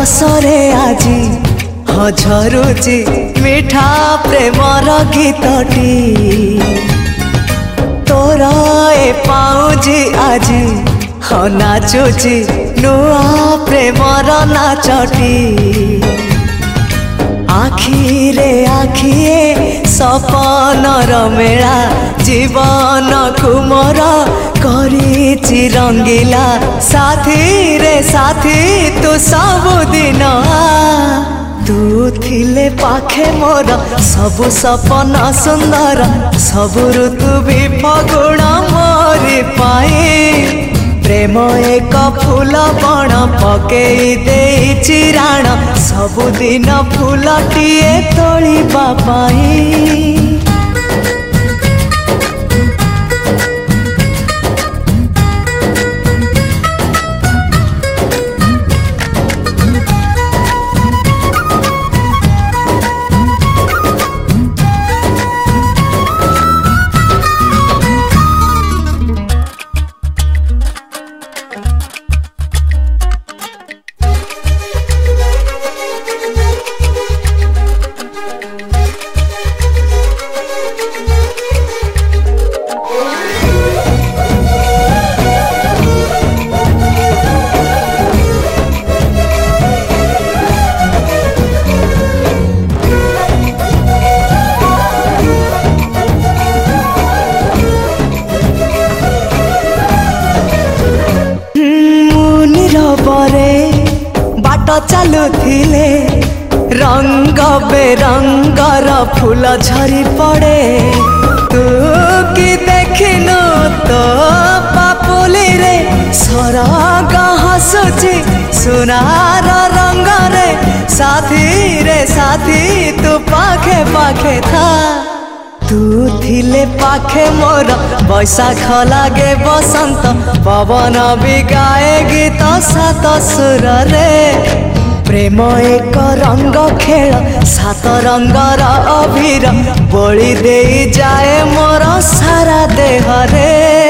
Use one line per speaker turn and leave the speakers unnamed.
ରସରେ ଆଜି ହଝରୁଛି ମିଠା ପ୍ରେମର ଗୀତଟି। ତୋର ଏ ପାଉଁଜି ଆଜି ହଁ ନାଚୁଛି ନୂଆ ପ୍ରେମର ନାଚଟି। ଆଖିରେ ଆଖିଏ ସପନର ମେଳା ଜୀବନକୁ ମୋର रङला साथी साथी तु सबुदिन। दुले पाखे मोर सबु सपन सुन्दर सबु तुबि फुण मरि प्रेम एक फुल बढ पके चिराण सबुदिन फुल तोलिबा पाई। ବାଟ ଚାଲୁଥିଲେ ରଙ୍ଗ ବେରଙ୍ଗର ଫୁଲ ଝରି ପଡ଼େ ତୁ କି ଦେଖିନୁ ତୋ ପାପୁଲିରେ ସରଗ ହସୁଛି ସୁନାର ରଙ୍ଗରେ ସାଥିରେ ସାଥି ତୁ ପାଖେ ପାଖେ ଥା ତୁ ଥିଲେ ପାଖେ ମୋର ବୈଶାଖ ଲାଗେ ବସନ୍ତ ପବନ ବି ଗାଏ ଗୀତ ସାତ ସୁରରେ। ପ୍ରେମ ଏକ ରଙ୍ଗ ଖେଳ ସାତ ରଙ୍ଗର ଅଭିର ବୋଳି ଦେଇ ଯାଏ ମୋର ସାରା ଦେହରେ।